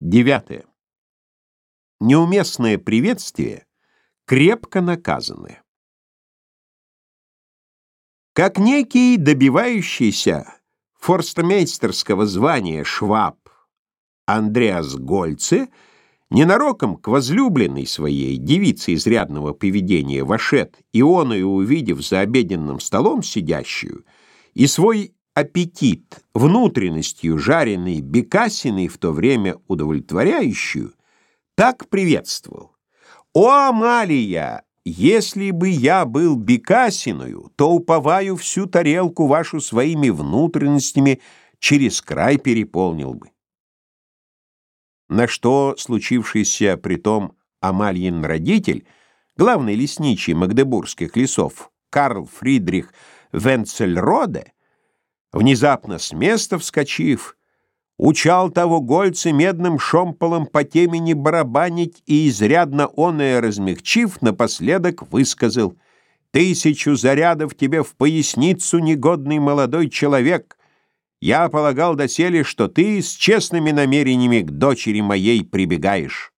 Девятое. Неуместное приветствие крепко наказанное. Как некий добивающийся форстмейстерского звания шваб Андреас Гольце ненароком к возлюбленной своей девице изрядного поведения вошед, и он ее, увидев за обеденным столом сидящую, и свой аппетит внутренностью жареной бекасиной в то время удовлетворяющую, так приветствовал. «О, Амалия, если бы я был бекасиною, то уповаю всю тарелку вашу своими внутренностями через край переполнил бы». На что случившийся притом Амальин родитель, главный лесничий магдебургских лесов, Карл Фридрих Венцельроде, внезапно с места вскочив, учал того гольца медным шомполом по темени барабанить и, изрядно оное размягчив, напоследок высказал «Тысячу зарядов тебе в поясницу, негодный молодой человек! Я полагал доселе, что ты с честными намерениями к дочери моей прибегаешь».